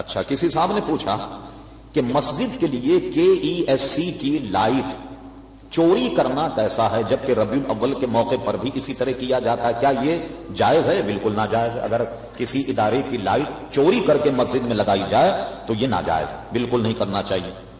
اچھا کسی صاحب نے پوچھا کہ مسجد کے لیے کے ای ایس سی کی لائٹ چوری کرنا کیسا ہے جبکہ ربیع الاول کے موقع پر بھی اسی طرح کیا جاتا ہے؟ کیا یہ جائز ہے؟ بالکل ناجائز ہے۔ اگر کسی ادارے کی لائٹ چوری کر کے مسجد میں لگائی جائے تو یہ ناجائز ہے۔ بالکل نہیں کرنا چاہیے۔